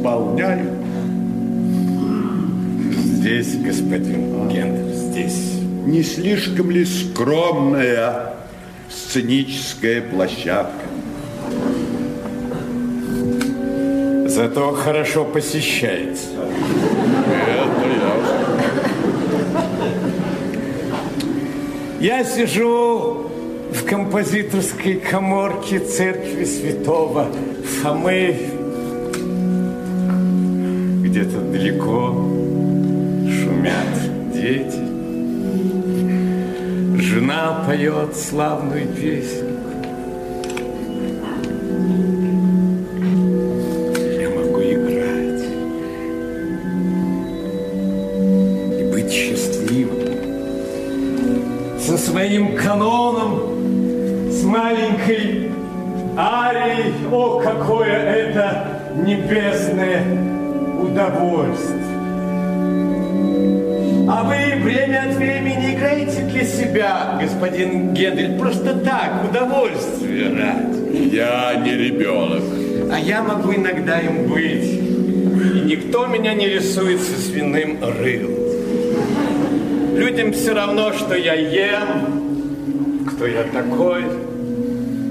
исполняют? Здесь, господин Гендер, здесь. Не слишком ли скромная сценическая площадка? Зато хорошо посещается. Я сижу в композиторской коморке церкви святого Фомы. Дети. Жена поет славную песню. Я могу играть и быть счастливым со своим каноном, с маленькой арией. О, какое это небесное удовольствие! Время от времени играете для себя, господин Гендель, просто так, удовольствие ради. Я не ребенок. А я могу иногда им быть. И никто меня не рисует со свиным рылом. Людям все равно, что я ем, кто я такой.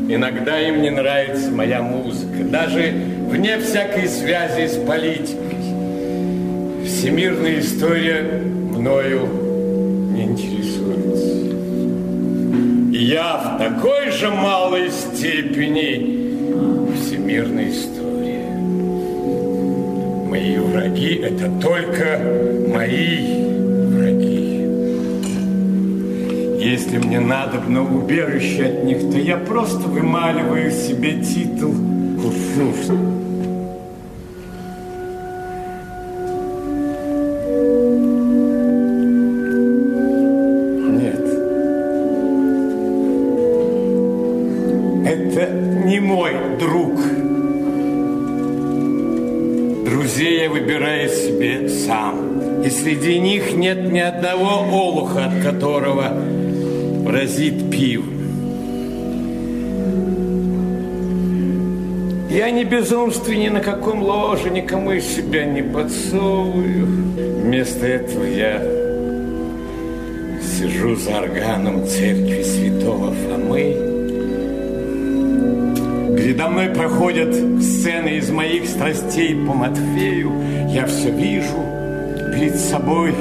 Иногда им не нравится моя музыка, даже вне всякой связи с политикой. Всемирная история мною я в такой же малой степени всемирная история. Мои враги – это только мои враги. Если мне надобно убежище от них, то я просто вымаливаю себе титул Курфюрста. Среди них нет ни одного олуха, от которого разит пиво. Я не безумствую ни на каком ложе, никому из себя не подсовываю. Вместо этого я сижу за органом церкви святого Фомы. Передо мной проходят сцены из моих страстей по Матфею. Я все вижу перед собой.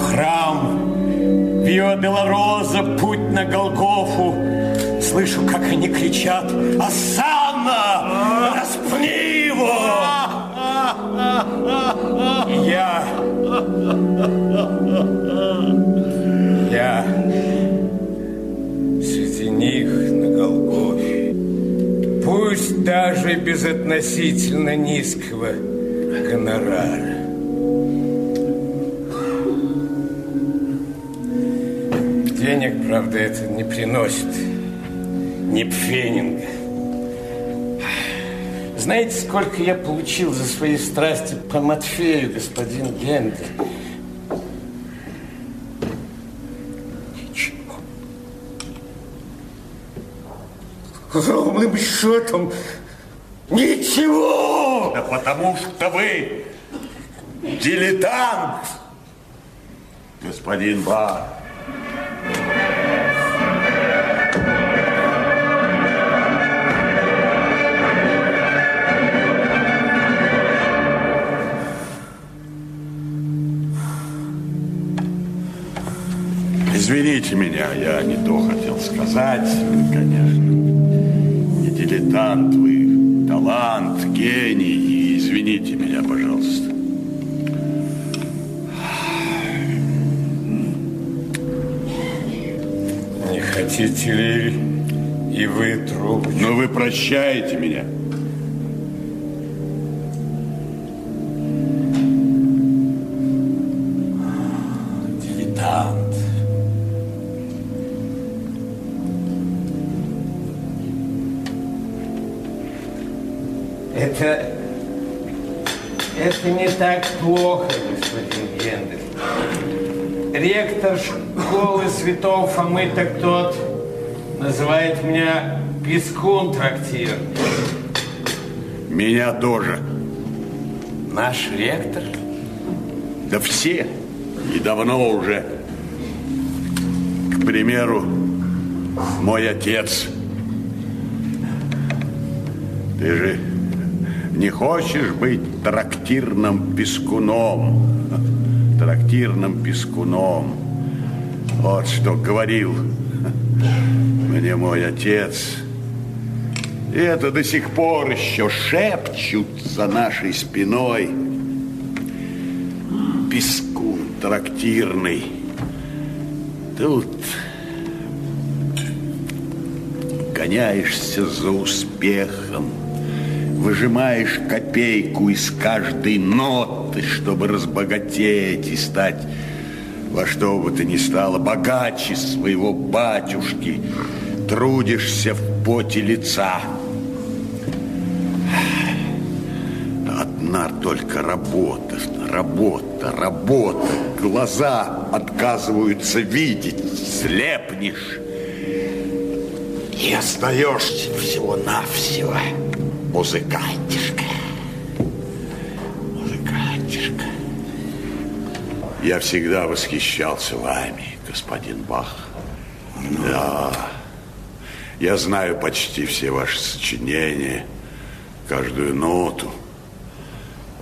Храм, Вио Белороза, путь на Голгофу. Слышу, как они кричат «Осанна! Распни его!» Я... Я среди них на Голгофе. Пусть даже без относительно низкого гонорара. Денег, правда, это не приносит. Ни пфенинга. Знаете, сколько я получил за свои страсти по Матфею, господин Гендель? Ничего. Ровным счетом ничего! Да потому что вы дилетант, господин Бар. Извините меня, я не то хотел сказать, Вы, конечно. Не дилетант, вы талант, гений. И извините меня, пожалуйста. Не хотите ли и вы трубочку? Но вы прощаете меня. Святого Фомы, так тот называет меня Пескун трактир. Меня тоже. Наш ректор? Да все. И давно уже. К примеру, мой отец. Ты же не хочешь быть трактирным пескуном? Трактирным пескуном. Вот что говорил мне мой отец. И это до сих пор еще шепчут за нашей спиной. Пескун трактирный. Тут гоняешься за успехом, выжимаешь копейку из каждой ноты, чтобы разбогатеть и стать во что бы то ни стало богаче своего батюшки, трудишься в поте лица. Одна только работа, работа, работа. Глаза отказываются видеть, слепнешь. И остаешься всего-навсего музыкантишка. Я всегда восхищался вами, господин Бах. Да. Я знаю почти все ваши сочинения, каждую ноту.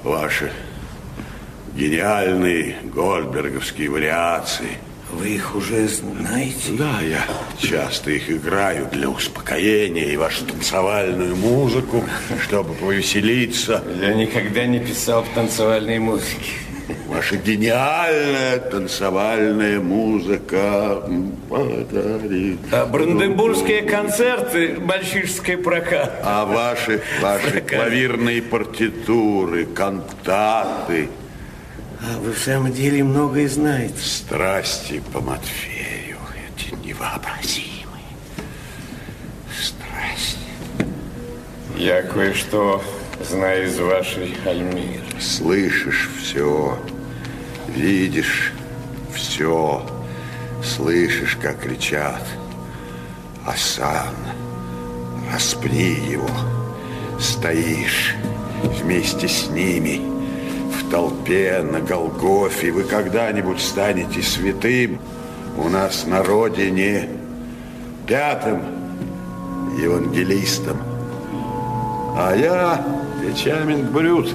Ваши гениальные гольдберговские вариации. Вы их уже знаете? Да, я часто их играю для успокоения и вашу танцевальную музыку, чтобы повеселиться. Я никогда не писал в танцевальной музыке. Ваша гениальная танцевальная музыка. А Бранденбургские концерты, мальчишский прокат. А ваши, ваши Прокат. клавирные партитуры, кантаты, А вы в самом деле многое знаете. страсти по Матфею. Эти невообразимые страсти. Я кое-что знаю из вашей Альмиры. Слышишь все, видишь все, слышишь, как кричат. Асан, распни его. Стоишь вместе с ними в толпе на Голгофе. Вы когда-нибудь станете святым у нас на родине, пятым евангелистом. А я Печамин Брют.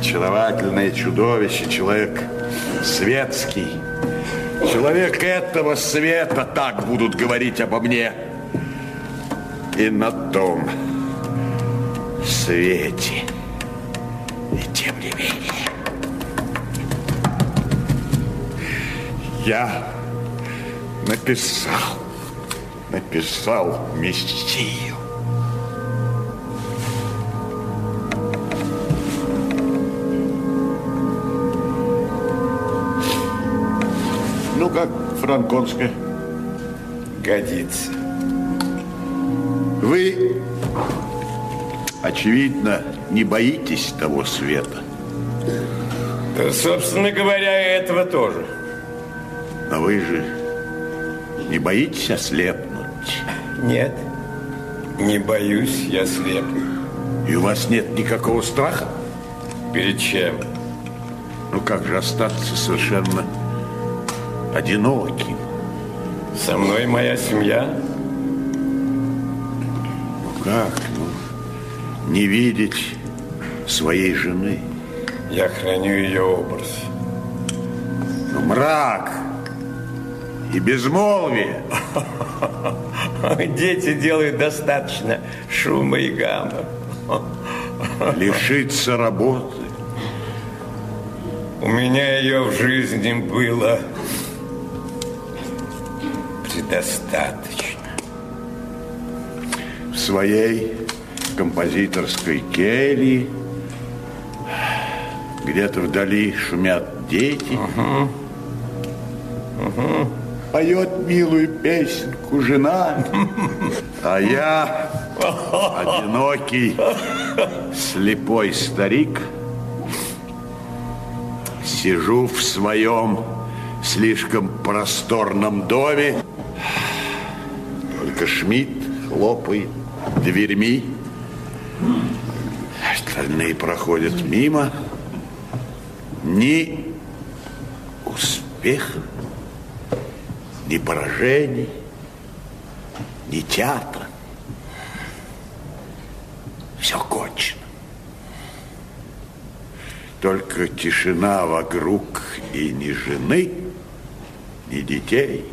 Очаровательное чудовище, человек светский. Человек этого света, так будут говорить обо мне. И на том свете. И тем не менее. Я написал, написал Мессию. Как, франконская? Годится. Вы, очевидно, не боитесь того света. Да, собственно говоря, и этого тоже. Но вы же не боитесь ослепнуть. Нет, не боюсь, я слепну. И у вас нет никакого страха? Перед чем? Ну как же остаться совершенно одиноким? Со мной моя семья. Ну как? Ну, не видеть своей жены. Я храню ее образ. Ну, мрак и безмолвие. Дети делают достаточно шума и гамма. Лишиться работы. У меня ее в жизни было предостаточно. в своей композиторской келье. Где-то вдали шумят дети. Поет милую песенку жена, а я одинокий слепой старик Сижу в своем слишком просторном доме. Только Шмидт хлопает дверьми. Остальные проходят мимо. Ни успеха, ни поражений, ни театра. Все кончено. Только тишина вокруг и ни жены, ни детей.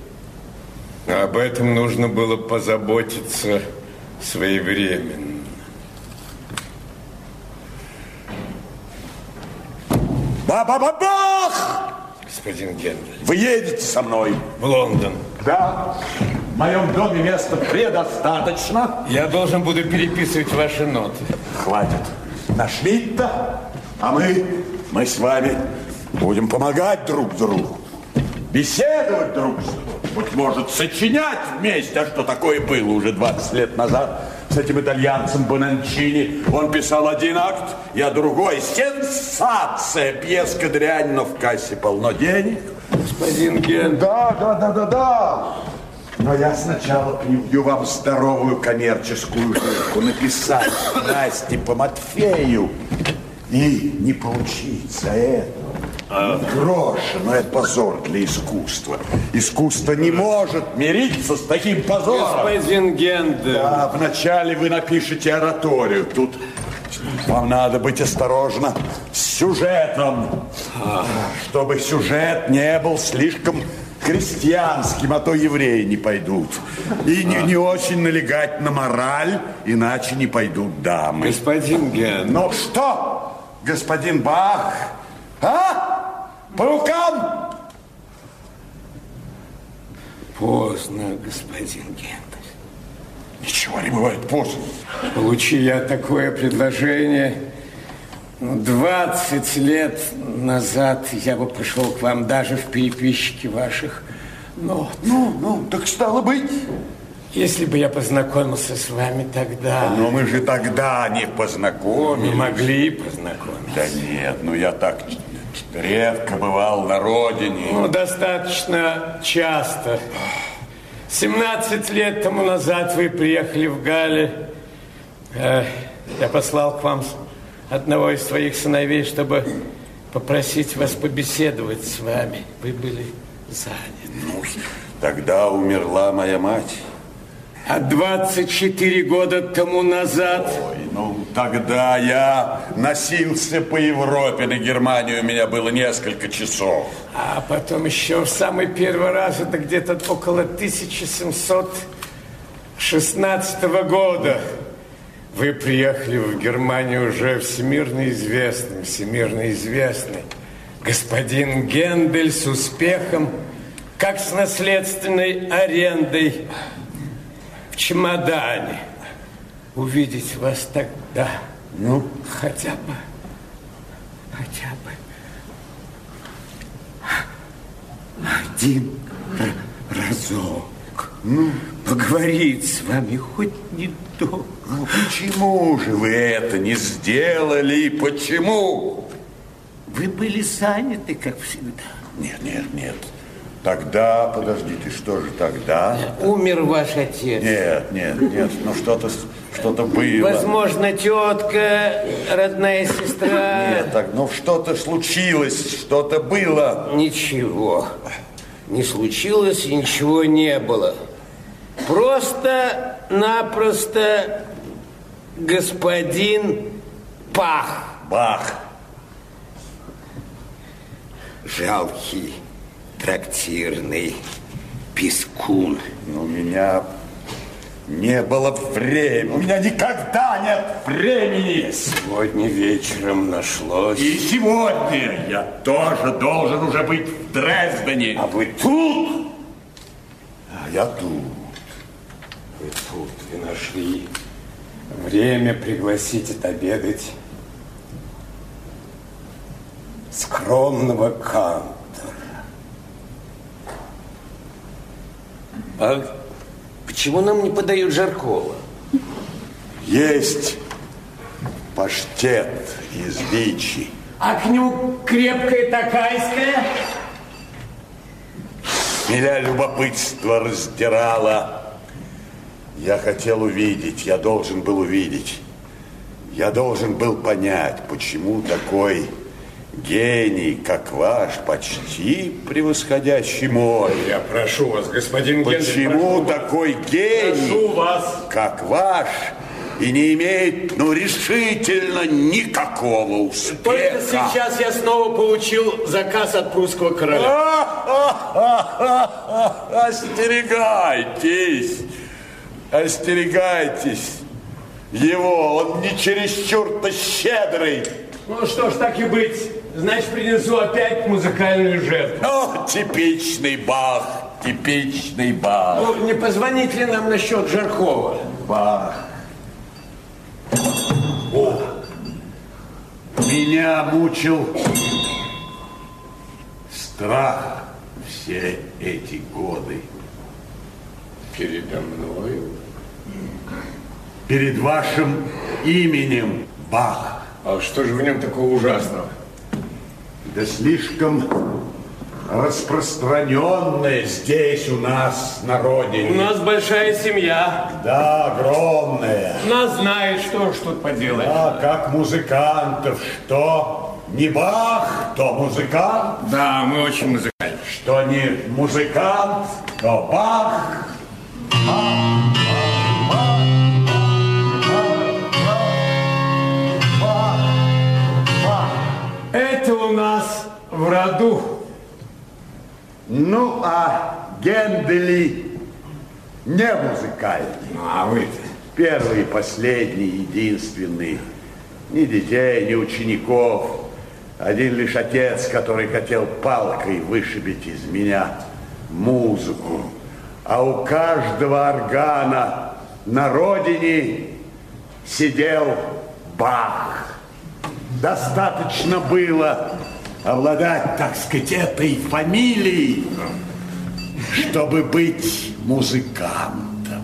Об этом нужно было позаботиться своевременно. Ба-ба-ба-бах! Господин Гендель. Вы едете со мной? В Лондон. Да. В моем доме места предостаточно. Я должен буду переписывать ваши ноты. Хватит. Нашли-то, а мы, мы с вами будем помогать друг другу. Беседовать друг с другом. Быть может, сочинять вместе. А что такое было уже 20 лет назад с этим итальянцем Бонанчини? Он писал один акт, я другой. Сенсация. Пьеска дрянь, но в кассе полно денег. Господин Ген. Да, да, да, да, да. Но я сначала привью вам здоровую коммерческую жилку. Написать Насте по Матфею. И не получится это. Гроша, но это позор для искусства. Искусство не может мириться с таким позором. Господин Гендель. Да, вначале вы напишете ораторию. Тут вам надо быть осторожно с сюжетом. Чтобы сюжет не был слишком крестьянским, а то евреи не пойдут. И не, не очень налегать на мораль, иначе не пойдут дамы. Господин Ген. Ну что, господин Бах, а? По рукам? Поздно, господин Гендель. Ничего не бывает поздно. Получи я такое предложение, ну, 20 лет назад я бы пришел к вам даже в переписчике ваших нот. Ну, ну, так стало быть. Если бы я познакомился с вами тогда, Но мы же тогда не не познакомились. могли познакомиться. Да нет, ну я так редко бывал на родине. Ну, достаточно часто. 17 лет тому назад вы приехали в Гале. Э, Я послал к вам одного из своих сыновей, чтобы попросить вас побеседовать с вами. Вы были заняты. Ну, тогда умерла моя мать. А 24 года тому назад Ой, ну тогда я носился по Европе, на Германию у меня было несколько часов. А потом еще в самый первый раз, это где-то около 1716 года, вы приехали в Германию уже всемирно известный, всемирно известный господин Гендель с успехом, как с наследственной арендой в чемодане. Увидеть вас тогда, ну, хотя бы, хотя бы один разок. Ну, поговорить с вами хоть недолго. Ну почему же вы это не сделали? Почему? Вы были заняты, как всегда. Нет, нет, нет. Тогда, подождите, что же тогда? Умер ваш отец. Нет, нет, нет, ну что-то что-то было. Возможно, тетка, родная сестра. Нет, так, ну что-то случилось, что-то было. Ничего не случилось и ничего не было. Просто-напросто господин Пах. Бах. Жалкий, трактирный пескун. Но у меня не было времени. У меня никогда нет времени. Сегодня вечером нашлось. И сегодня я тоже должен уже быть в Дрездене. А вы тут? А я тут. Вы тут, вы нашли время пригласить отобедать скромного кантора. А почему нам не подают жаркого? Есть паштет из дичи. А кнюг крепкая такайская? Меня любопытство раздирало. Я хотел увидеть, я должен был увидеть. Я должен был понять, почему такой гений, как ваш, почти превосходящий мой. Я прошу вас, господин Гендель, Почему прошу такой вас. гений, Прошу вас. как ваш, и не имеет, ну, решительно никакого успеха? Только сейчас я снова получил заказ от прусского короля. Остерегайтесь, остерегайтесь его, он не чересчур-то щедрый. Ну что ж, так и быть. Значит, принесу опять музыкальную жертву. О, типичный Бах, типичный Бах. Ну, не позвонить ли нам насчет Жаркова? Бах. О, меня мучил страх все эти годы. Передо мною. Перед вашим именем Бах. А что же в нем такого ужасного? Да слишком распространенное здесь у нас на родине. У нас большая семья. Да, огромное. Нас знает, что ж тут поделать. А как музыкантов, что не Бах, то музыкант, Да, мы очень музыкальны. что не музыкант, то Бах. Это в роду. Ну, а Гендели не музыкальный. Ну, а вы-то? Первый, последний, единственный. Ни детей, ни учеников. Один лишь отец, который хотел палкой вышибить из меня музыку. А у каждого органа на родине сидел Бах. Достаточно было обладать, так сказать, этой фамилией, чтобы быть музыкантом.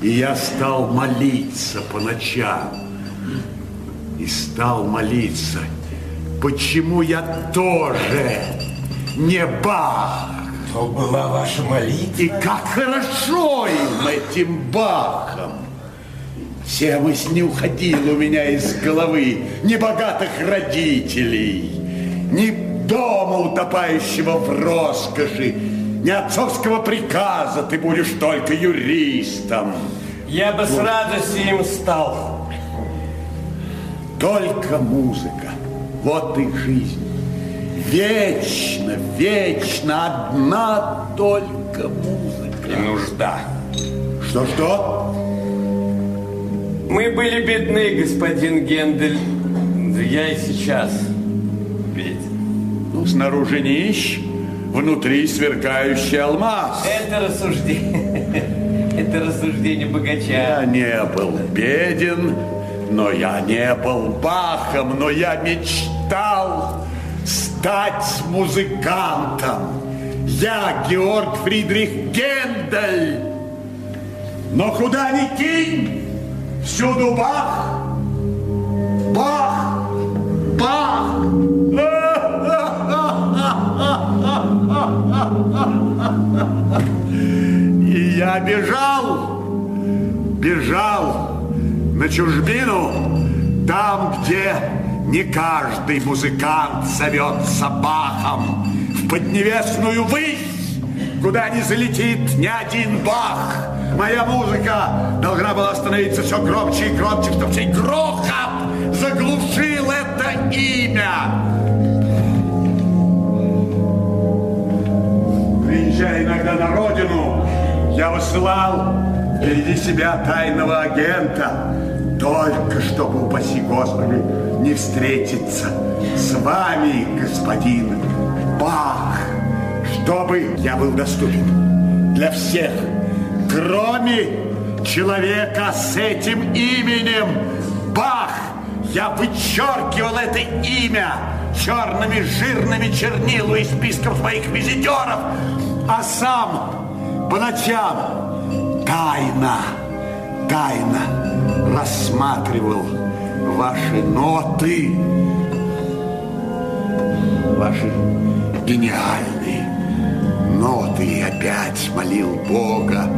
И я стал молиться по ночам. И стал молиться, почему я тоже не Бах. То была ваша молитва. И как хорошо им, этим Бахом. Все мысли не уходила у меня из головы ни богатых родителей, ни дома, утопающего в роскоши, ни отцовского приказа, ты будешь только юристом. Я бы с радостью им стал. Только музыка. Вот и жизнь. Вечно, вечно одна только музыка. И нужда. Что-что? Мы были бедны, господин Гендель. Да я и сейчас снаружи нищ, внутри сверкающий алмаз. Это рассуждение. Это рассуждение богача. Я не был беден, но я не был Бахом, но я мечтал стать музыкантом. Я Георг Фридрих Гендель. Но куда ни кинь, всюду Бах, Бах, Бах. И я бежал, бежал на чужбину, там, где не каждый музыкант зовется Бахом, в поднебесную высь, куда не залетит ни один Бах. Моя музыка должна была становиться все громче и громче, чтобы сей грохот заглушил это имя. Приезжая иногда на родину, я высылал впереди себя тайного агента, только чтобы, упаси Господи, не встретиться с вами, господин Бах, чтобы я был доступен для всех, кроме человека с этим именем. Бах. Я вычеркивал это имя черными жирными чернилу из списков своих визитеров, а сам по ночам тайно, тайно рассматривал ваши ноты ваши гениальные ноты и опять молил Бога,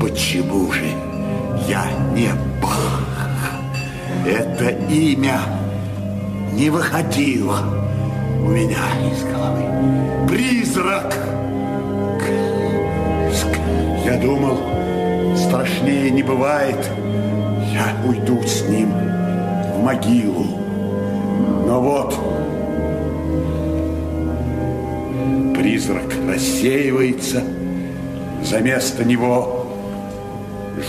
почему же я не Бах? Это имя не выходило у меня из головы. Призрак! Я думал, страшнее не бывает. Я уйду с ним в могилу. Но вот призрак рассеивается, за место него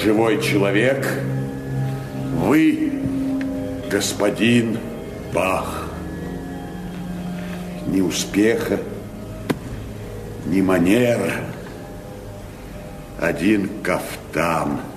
живой человек, вы, господин Бах. Ни успеха, ни манера, один кафтан –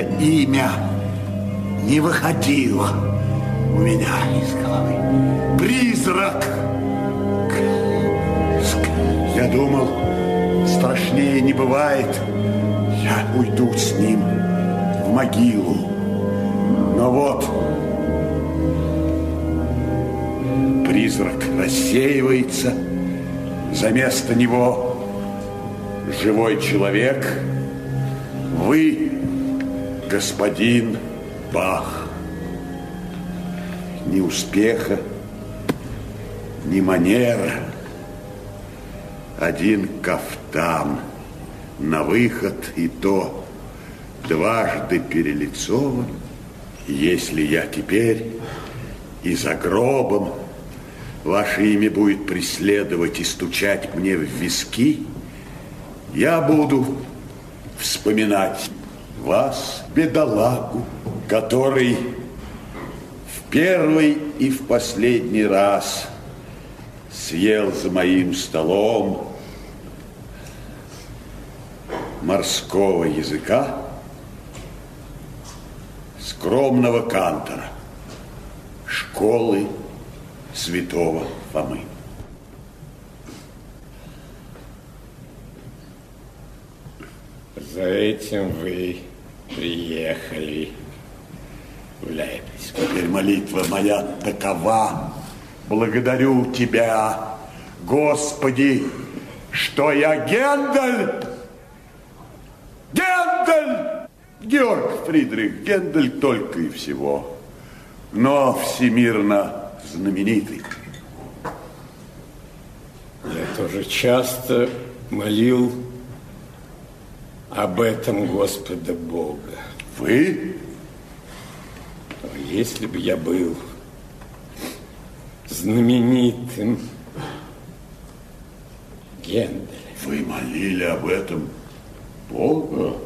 имя не выходило у меня из головы. Призрак! Я думал, страшнее не бывает. Я уйду с ним в могилу. Но вот призрак рассеивается, за место него живой человек, вы, господин Бах. Ни успеха, ни манера, один кафтан на выход и то дважды перелицован. Если я теперь и за гробом ваше имя будет преследовать и стучать мне в виски, я буду вспоминать вас, бедолагу, который в первый и в последний раз съел за моим столом морского языка скромного кантора школы святого Фомы. За этим вы приехали в. Теперь молитва моя такова. Благодарю Тебя, Господи, что я Гендель. Гендель! Георг Фридрих Гендель только и всего. Но всемирно знаменитый. Я тоже часто молил об этом Господа Бога. Вы? Если бы я был знаменитым Генделем. Вы молили об этом Бога?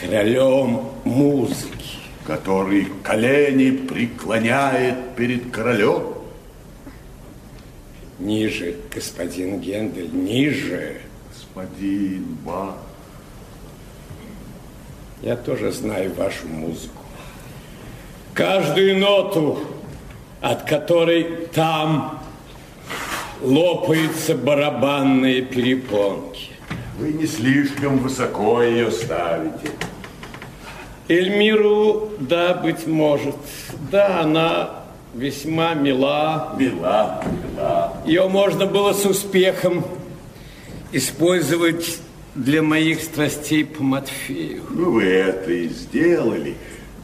Королем музыки. Который колени преклоняет перед королем? Ниже, господин Гендель, ниже. Господин Бах. Я тоже знаю вашу музыку. Каждую ноту, от которой там лопаются барабанные перепонки. Вы не слишком высоко ее ставите. Эльмиру, да, быть может. Да, она весьма мила. Мила, мила. Ее можно было с успехом использовать для моих страстей по Матфею. Ну, вы это и сделали.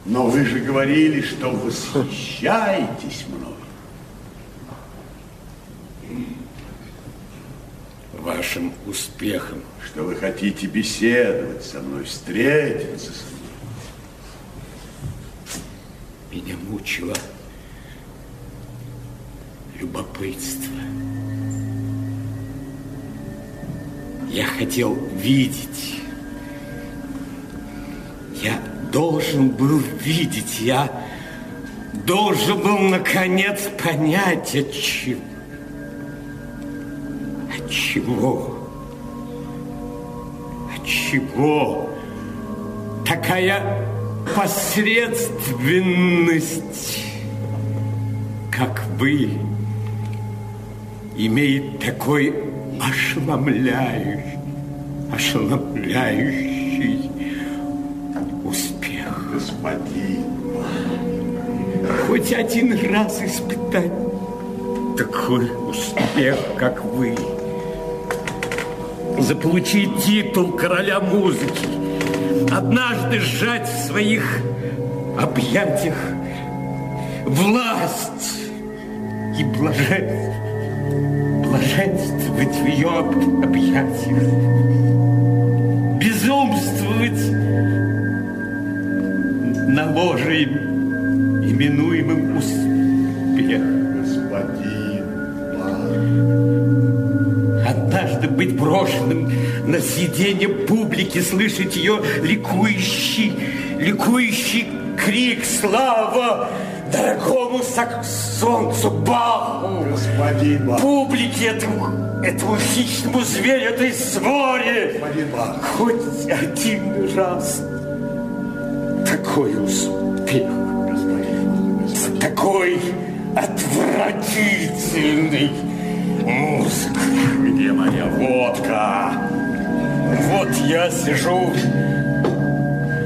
Но вы же говорили, что восхищаетесь мной. Вашим успехом. Что вы хотите беседовать со мной, встретиться со мной. Меня мучило любопытство. Я хотел видеть. Я должен был видеть. Я должен был, наконец, понять, от чего. От чего? От чего? Такая посредственность, как вы, имеет такой ошеломляющий, ошеломляющий успех. Господин, Хоть один раз испытать такой успех, как вы. Заполучить титул короля музыки. Однажды сжать в своих объятиях власть и блаженство блаженствовать в ее об- объятиях, безумствовать на ложе, именуемым успех. господин Бах. Однажды быть брошенным на сиденье публики, слышать ее ликующий, ликующий крик «Слава дорогому саксонцу Баху!» Господин Бах. публике, этому, этому хищному зверю, этой своре. Господин Бах. Хоть один раз такой успех, такой отвратительный музыка. Где моя водка? Вот я сижу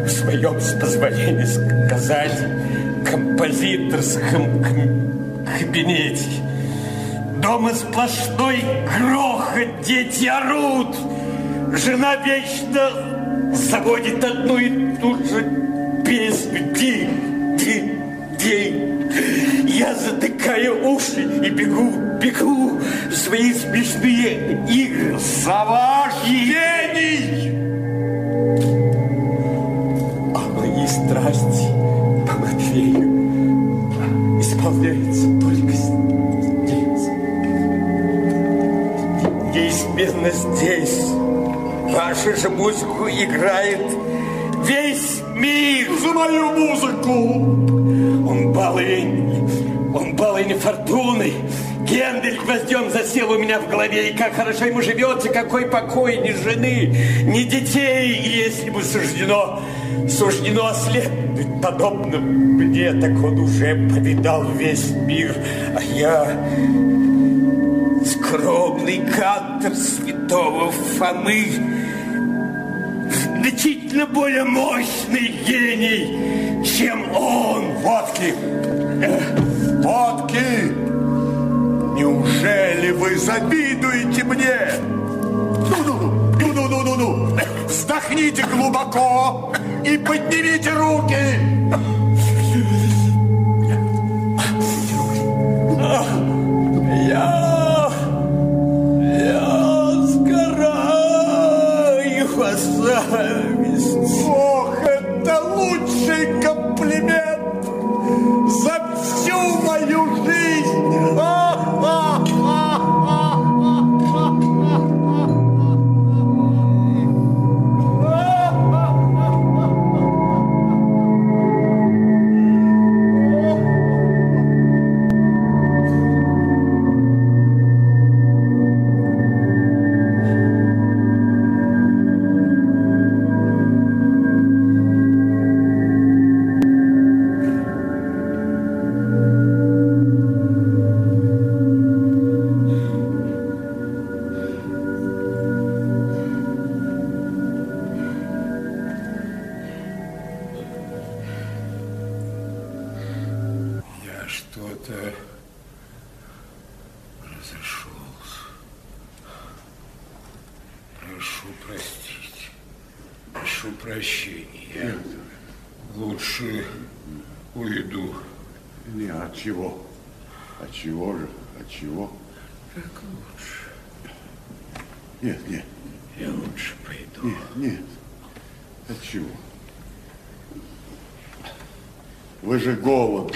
в своем, с позволения сказать, композиторском кабинете. Дома сплошной грохот, дети орут. Жена вечно заводит одну и ту же песню. День, день, день. Я затыкаю уши и бегу, бегу в свои смешные игры. Саваш гений! А мои страсти исполняются только здесь. Неизменно здесь. Вашу же музыку играет весь мир. За мою музыку! Он балынь, он балынь фортуны. Гендель гвоздем засел у меня в голове, и как хорошо ему живется, какой покой, ни жены, ни детей. И если бы суждено, суждено ослепнуть подобно мне, так он уже повидал весь мир. А я скромный кантор святого Фомы, значительно более мощный гений, чем он. Водки! Водки! Неужели вы завидуете мне? Ну-ну-ну! Вздохните глубоко и поднимите руки! Я, я сгораю от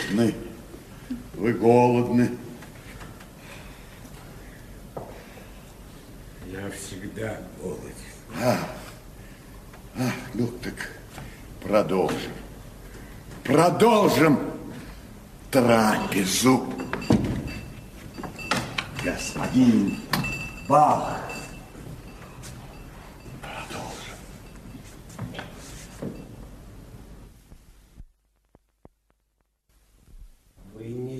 голодны. Вы голодны. Я всегда голоден. А, ну так продолжим. Продолжим трапезу. Господин Бах. Продолжим. Вы не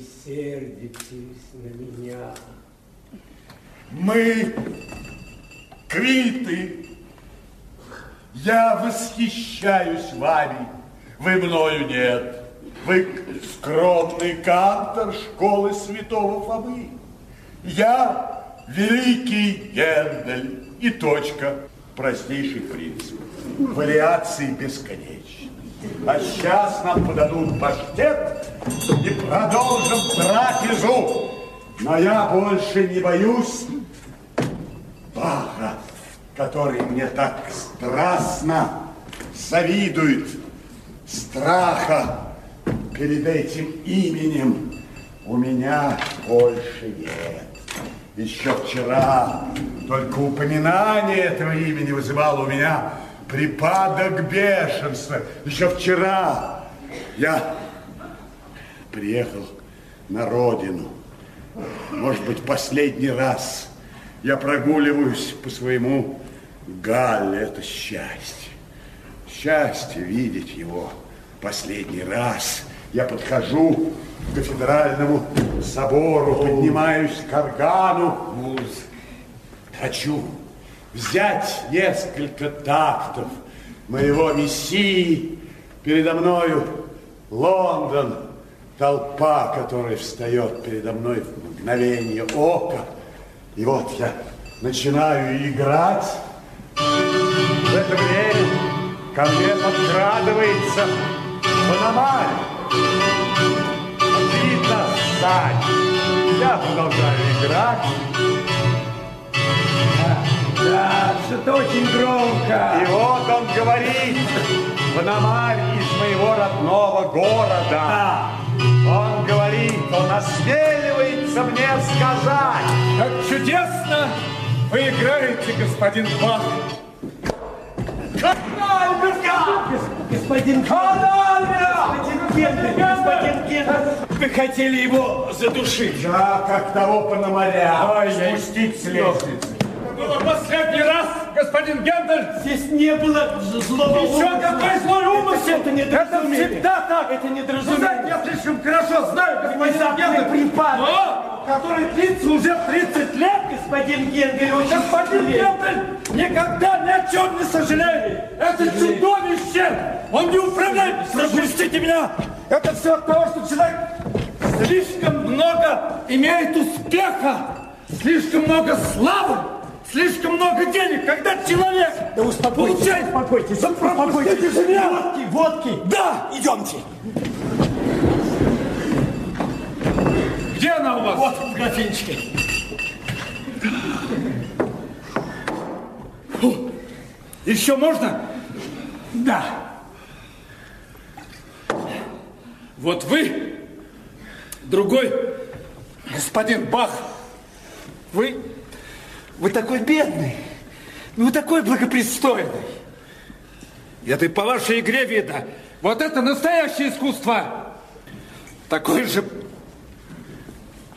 сердитесь на меня. Мы квиты. Я восхищаюсь вами. Вы мною нет. Вы скромный кантор школы святого Фомы. Я великий Гендель и точка. Простейший принцип. Вариации бесконечны. А сейчас нам подадут паштет и продолжим трапезу. Но я больше не боюсь Баха, который мне так страстно завидует. Страха перед этим именем у меня больше нет. Еще вчера только упоминание этого имени вызывало у меня припадок бешенства. Еще вчера я приехал на родину. Может быть, последний раз я прогуливаюсь по своему Галле. Это счастье. Счастье видеть его последний раз. Я подхожу к кафедральному собору, поднимаюсь к органу. Хочу взять несколько тактов моего мессии. Передо мною Лондон, толпа, которая встает передо мной в мгновение ока. И вот я начинаю играть. В это время ко мне подкрадывается Пономарь. Видно сзади. Я продолжаю играть. Да, что-то очень громко. И вот он говорит, Пономарь из моего родного города. Он говорит, он осмеливается мне сказать. Как чудесно вы играете, господин Бах. Господин Господин Генри, господин Генри. Вы хотели его задушить. Да, как того Пономаря, спустить с лестницы. Было последний раз, господин Гендель. Здесь не было злого Еще умысла. какой злой умысел? Это недоразумение. Это всегда так. Это Вы знаете, недоразумение. я слишком хорошо знаю, господин Гендель. припадок. Но, который длится уже 30 лет. Господин Генгель очень Господин. Гендель никогда ни о чем не сожалеет. Это чудовище. Он не управляет. Пропустите меня. Это все от того, что человек слишком много имеет успеха, слишком много славы, слишком много денег. Когда человек Да успокойтесь, получает... успокойтесь, Да успокойтесь. меня. Водки, водки. Да! Идемте. Где она у вас? Вот в графинчике. Еще можно? Да. Вот вы, другой господин Бах, вы, вы такой бедный, вы такой благопристойный. Это и по вашей игре видно. Вот это настоящее искусство. Такое же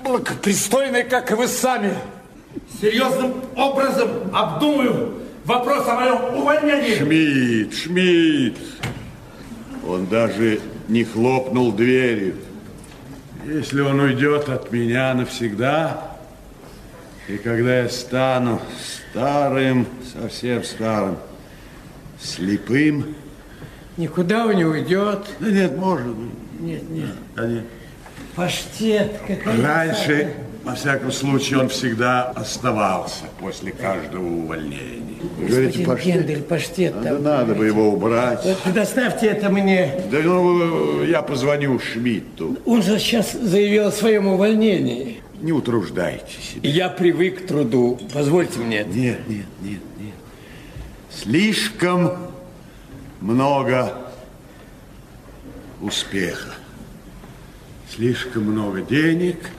благопристойный, как и вы сами. Серьезным образом обдумаю вопрос о моем увольнении. Шмидт, Шмидт. Он даже не хлопнул дверью. Если он уйдет от меня навсегда, и когда я стану старым, совсем старым, слепым, Никуда он не уйдет. да нет, может, Нет, нет. нет. Паштет. Раньше, во всяком случае, он всегда оставался после каждого увольнения. Вы говорите, Господин паштет? Гендель, паштет Да там. надо бы его убрать. Вот Предоставьте это мне. Да ну, я позвоню Шмидту. Он же сейчас заявил о своем увольнении. Не утруждайте себя. Я привык к труду. Позвольте мне это. Нет, нет, нет, нет. Слишком много успеха. Слишком много денег,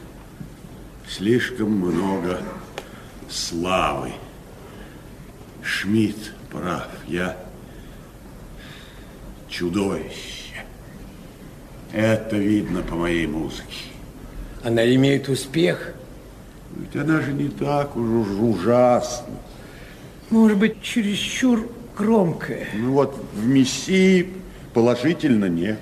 слишком много славы. Шмидт прав, я чудовище. Это видно по моей музыке. Она имеет успех. Ведь она же не так уж ужасна. Может быть, чересчур громкая. Ну вот в Мессии положительно нет.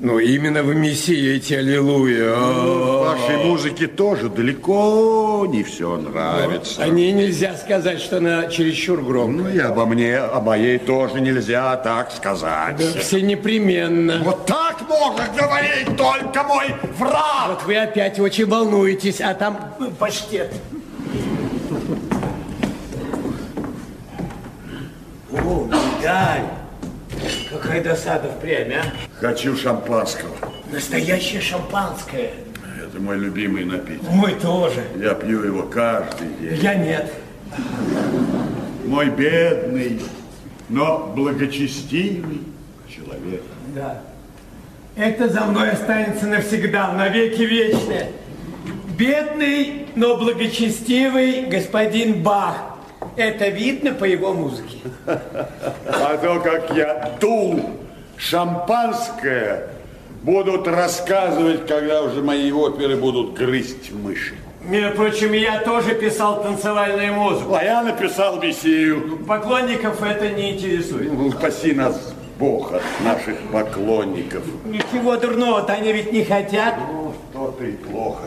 Ну, именно в Мессии эти аллилуйя. В вашей музыке тоже далеко не все нравится. О ней нельзя сказать, что она чересчур громкая. Ну и обо мне, о моей тоже нельзя так сказать. Все непременно. Вот так может говорить только мой враг. Вот вы опять очень волнуетесь, а там паштет. О, медаль. Какая досада впрямь, а? Хочу шампанского. Настоящее шампанское. Это мой любимый напиток. Мы тоже. Я пью его каждый день. Я нет. Мой бедный, но благочестивый человек. Да. Это за мной останется навсегда, навеки вечные. Бедный, но благочестивый господин Бах. Это видно по его музыке. А то, как я дул шампанское, будут рассказывать, когда уже мои оперы будут грызть мыши. Между прочим, я тоже писал танцевальную музыку. А я написал мессию. Поклонников это не интересует. Ну, Спаси нас, Бог, от наших поклонников. Ничего дурного-то они ведь не хотят. Ну, что-то и плохо.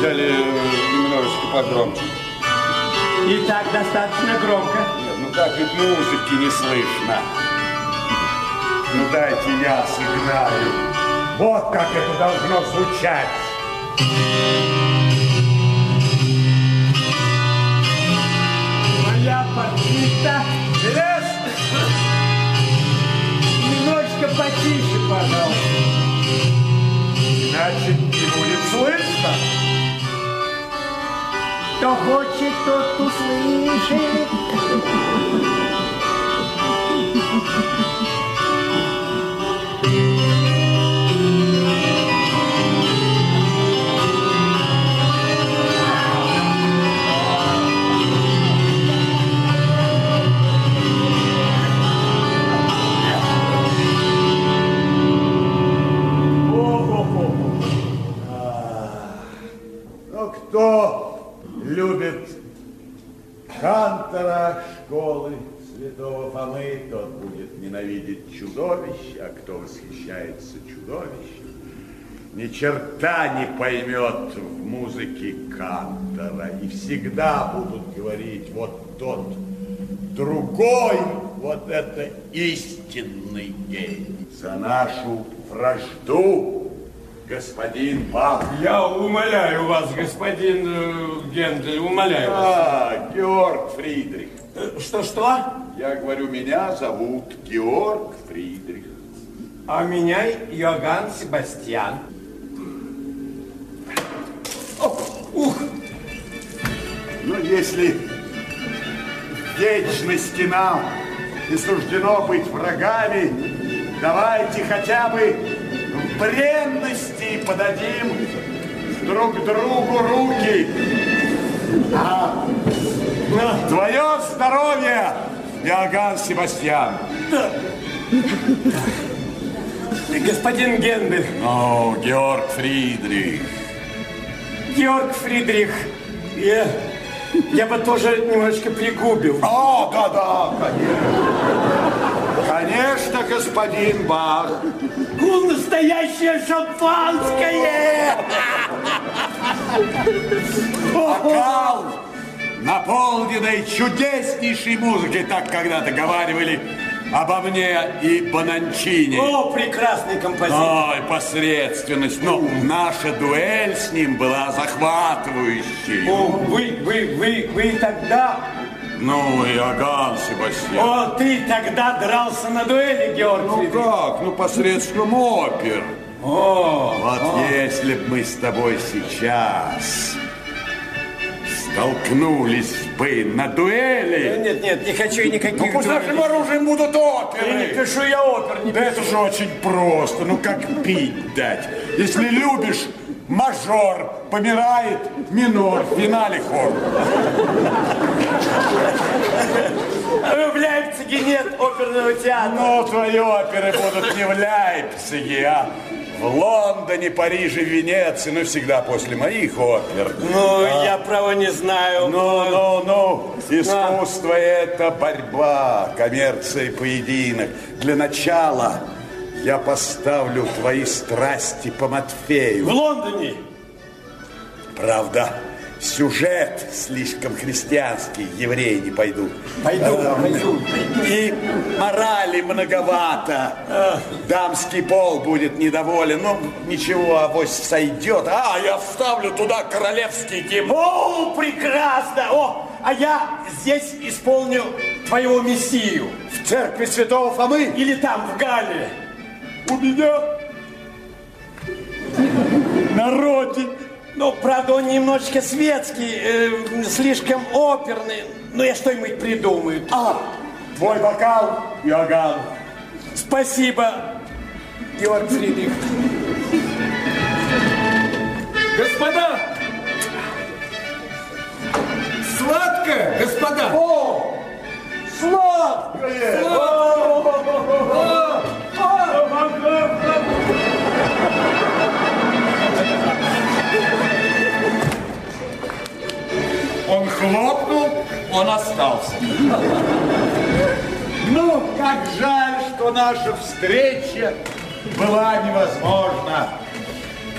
Нельзя ли э, немножечко погромче? И так достаточно громко. Нет, ну так ведь музыки не слышно. Ну дайте я сыграю. Вот как это должно звучать. Моя партита. Лес! Немножечко потише, пожалуйста. Иначе не будет слышно. Кто хочет, тот услышит. Святого Фомы, тот будет ненавидеть чудовищ, а кто восхищается чудовищем, ни черта не поймет в музыке Кантора. И всегда будут говорить, вот тот другой, вот это истинный гений. За нашу вражду, господин Бах. Я умоляю вас, господин э, Гендель, умоляю вас. А, Георг Фридрих. Что-что? Я говорю, меня зовут Георг Фридрих. А меня Йоганн Себастьян. Ну, если вечности нам и суждено быть врагами, давайте хотя бы в бренности подадим друг другу руки. А, твое здоровье, Иоганн Себастьян. Господин Гендель, О, Георг Фридрих. Георг Фридрих, я, я бы тоже немножечко пригубил. О, да-да, конечно. Конечно, господин Бах. Ну, настоящее шампанское! Бокал, наполненный чудеснейшей музыкой, так когда-то говаривали обо мне и Бонанчине. О, прекрасный композитор. Ой, посредственность. Но наша дуэль с ним была захватывающей. О, вы, вы, вы, вы тогда... Ну, Иоганн Себастьян. О, ты тогда дрался на дуэли, Георг Ну как? Ну, посредством опер. О, Вот если б мы с тобой сейчас столкнулись бы на дуэли, нет, нет, не хочу я никаких ну пусть дуэлей. нашим оружием будут оперы. Я не пишу я опер, не Да это же очень просто. Ну как пить дать? Если любишь, мажор помирает, минор, в финале хор. В Лейпциге нет оперного театра. Но твои оперы будут не в Лейпциге, а в Лондоне, Париже, Венеции, ну всегда после моих опер. Ну, я право не знаю. Ну, ну, ну, искусство это борьба, коммерция и поединок. Для начала я поставлю твои страсти по В Матфею. Лондоне. Правда, сюжет слишком христианский, евреи не пойдут. Пойду, А, пойду. И морали многовато. Дамский пол будет недоволен. Ну, ничего, авось сойдет. А, я вставлю туда королевский гимн. О, прекрасно! О, а я здесь исполню твоего мессию. В церкви святого Фомы. Или там, в Галле. У меня На родине. Ну, правда, он немножечко светский, э, слишком оперный. Ну, я что-нибудь придумаю. А, твой бокал, Иоганн. Спасибо, Георг Фридрих. Господа! Сладко, господа! О, сладкое! Он хлопнул, он остался. Ну, как жаль, что наша встреча была невозможна.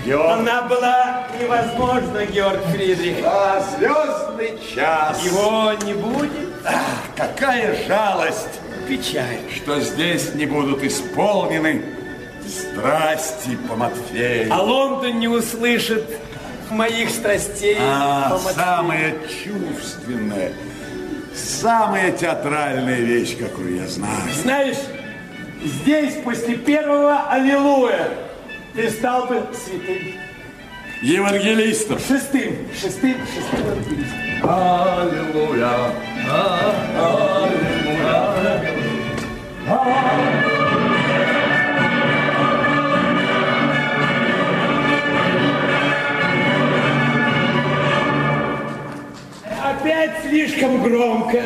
Георг. Она была невозможна, Георг Фридрих. А звездный час. Его не будет. Какая жалость, Печаль. что здесь не будут исполнены страсти по Матфею. А Лондон не услышит моих страстей. А, самая чувственная, самая театральная вещь, какую я знаю. Знаешь, здесь после первого аллилуйя ты стал бы святым. Евангелистом. Шестым, шестым, шестым евангелистом. Аллилуйя. Опять слишком громко.